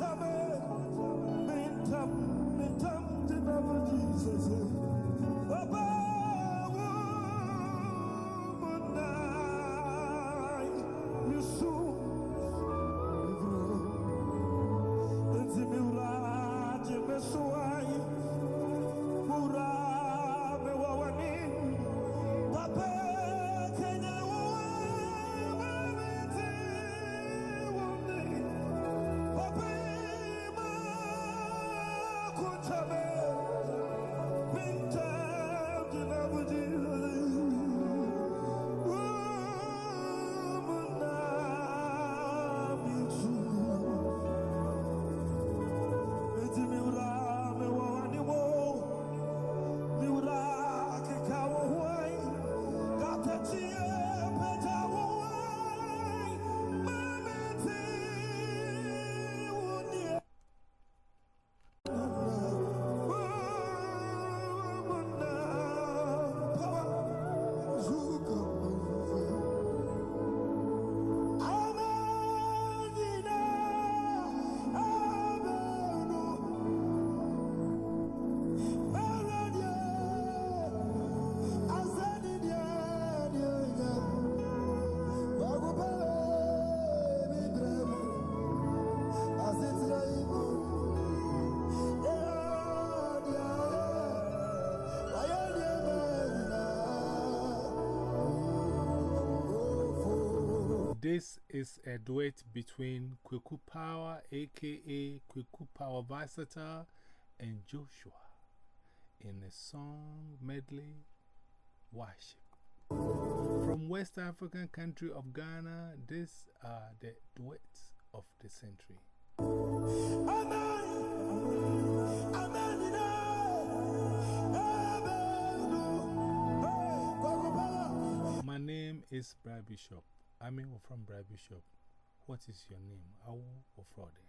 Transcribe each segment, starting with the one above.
Sabbath. Sabe. This is a duet between Kweku Power, aka Kweku Power Versatile, and Joshua in a song medley worship. From West African country of Ghana, these are the duets of the century. Amen! My name is Brad Bishop. I'm from Brad Bishop. What is your name? Awu or Fraude?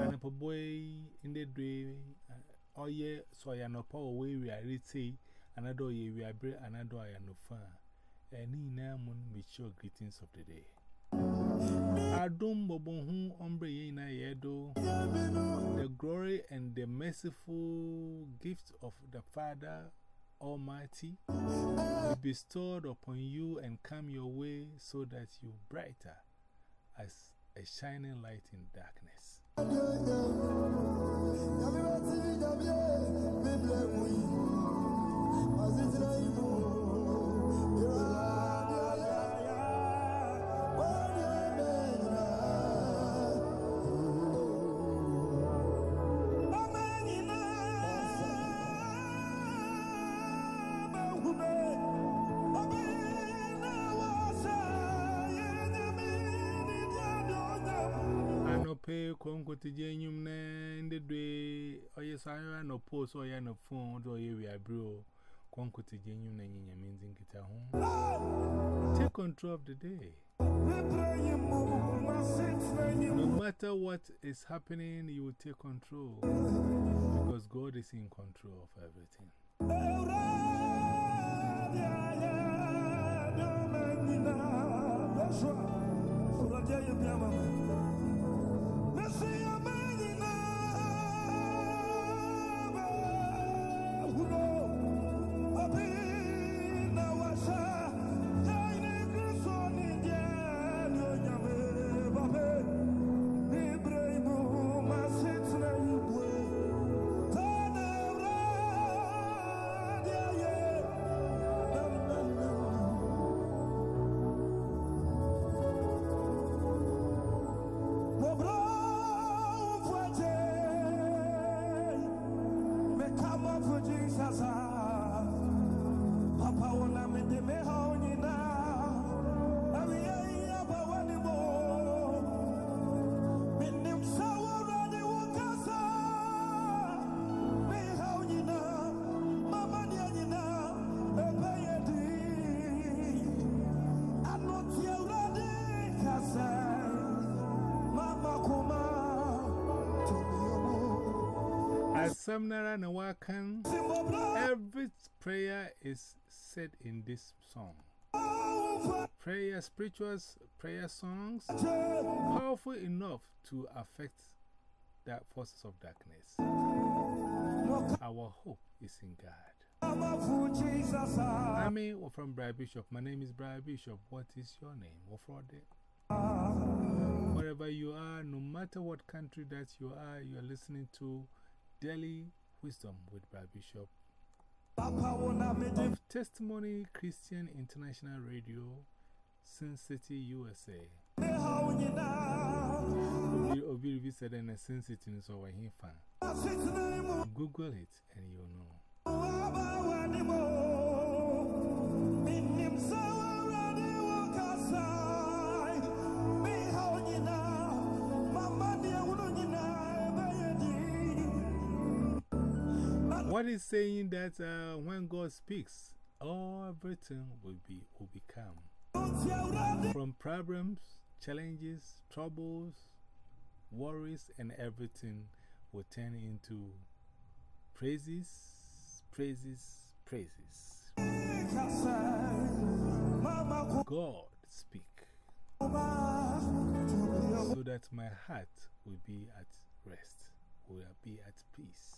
And a boy in the day, oh yeah, so I know power way we are say another year we are bread, another I know fun. And in Namun, we show greetings of the day. Adum Bobon Ombre Yena Yedo, the glory and the merciful gift of the Father Almighty be bestowed upon you and come your way so that you brighter as a shining light in darkness. Pay the day, or yes, I no post or ya no phone or we are home. Take control of the day. No matter what is happening, you will take control because God is in control of everything. Hurra! Samnara Nawakan, every prayer is said in this song. Prayer, spiritual prayer songs, powerful enough to affect the forces of darkness. Our hope is in God. I mean, from Brian Bishop. My name is Brian Bishop. What is your name? Wherever you are, no matter what country that you are, you are listening to Daily Wisdom with Brad Bishop of Testimony Christian International Radio, Sin City, USA. Obi said in a Sin City, so I hear fan. Google it and you'll know. What is saying that uh, when God speaks, all everything will, be, will become. From problems, challenges, troubles, worries, and everything will turn into praises, praises, praises. God speak so that my heart will be at rest, will be at peace.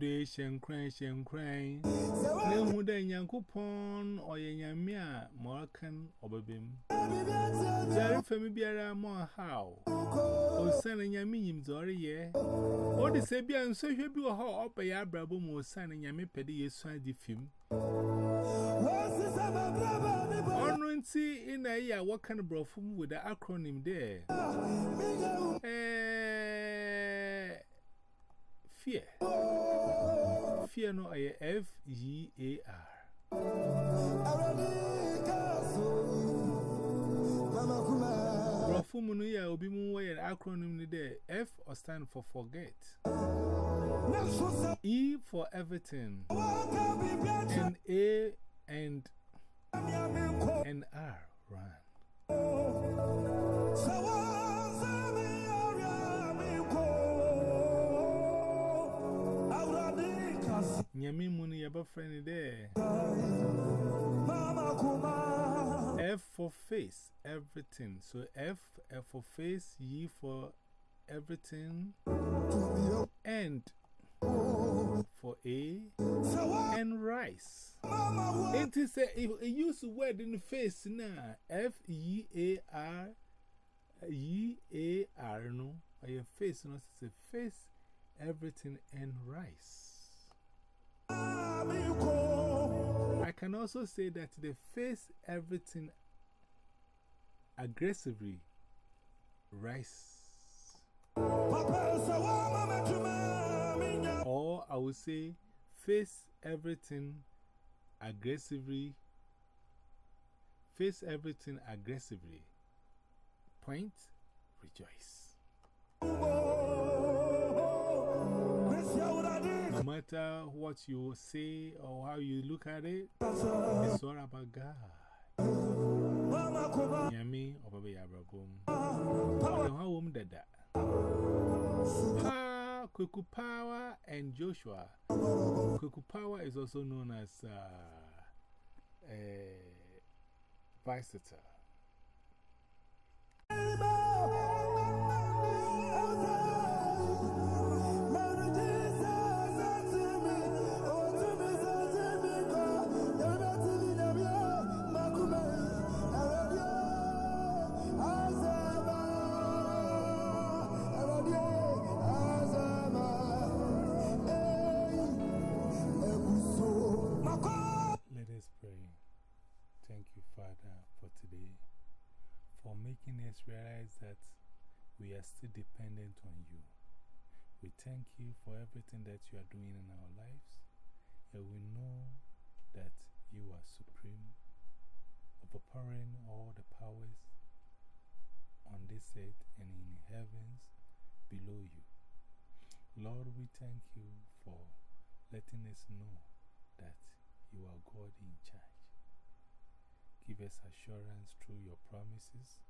shen crying, shen crying. No, who then Yanko Pon or Yamia, Moroccan or Babim. Jerry Femi Biara more how. Oh, son and Yamim, Zori, ye. Or the Sabia and so you be a how up a yabrabo more son and Yami Peddy is trying to film. Honoring see in a year what kind of brofum with the acronym there. Fear. Fear no F G A R. Brofum no ya obi mu way acronym ni there. F or stand for forget. E for everything. And A and and R run. Nyami muni yaba friend there. F for face, everything. So F, F for face, Y for everything, and for A, and rice. It is a, it used to word in the face now. F E A R E A R no. Or your face, no, it's a face, everything, and rice. I can also say that they face everything aggressively. Rice. Or I would say face everything aggressively. Face everything aggressively. Point, rejoice. Matter what you say or how you look at it, it's all about God. Yami, or Baba Yabrabum. Or how home did that. Kweku Power, and Joshua. Kweku Power is also known as uh, uh, Visita. Realize that we are still dependent on you. We thank you for everything that you are doing in our lives, and we know that you are supreme, overpowering all the powers on this earth and in heavens below you. Lord, we thank you for letting us know that you are God in charge. Give us assurance through your promises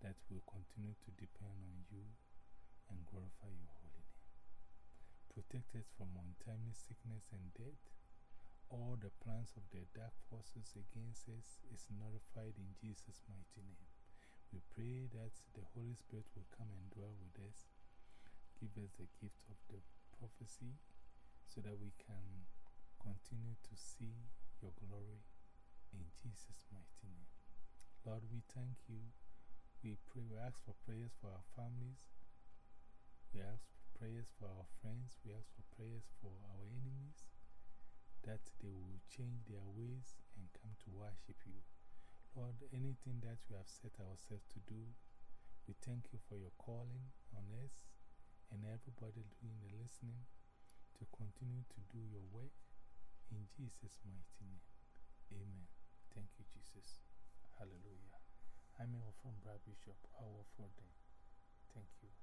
that we'll continue to depend on you and glorify your holy name. Protect us from untimely sickness and death. All the plans of the dark forces against us is nullified in Jesus' mighty name. We pray that the Holy Spirit will come and dwell with us. Give us the gift of the prophecy so that we can continue to see your glory in Jesus' mighty name. Lord, we thank you. We pray, we ask for prayers for our families. We ask for prayers for our friends. We ask for prayers for our enemies that they will change their ways and come to worship you. Lord, anything that we have set ourselves to do, we thank you for your calling on us and everybody doing the listening to continue to do your work in Jesus' mighty name. Amen. Thank you, Jesus. Hallelujah. I'm from Brad Bishop. I will for them. Thank you.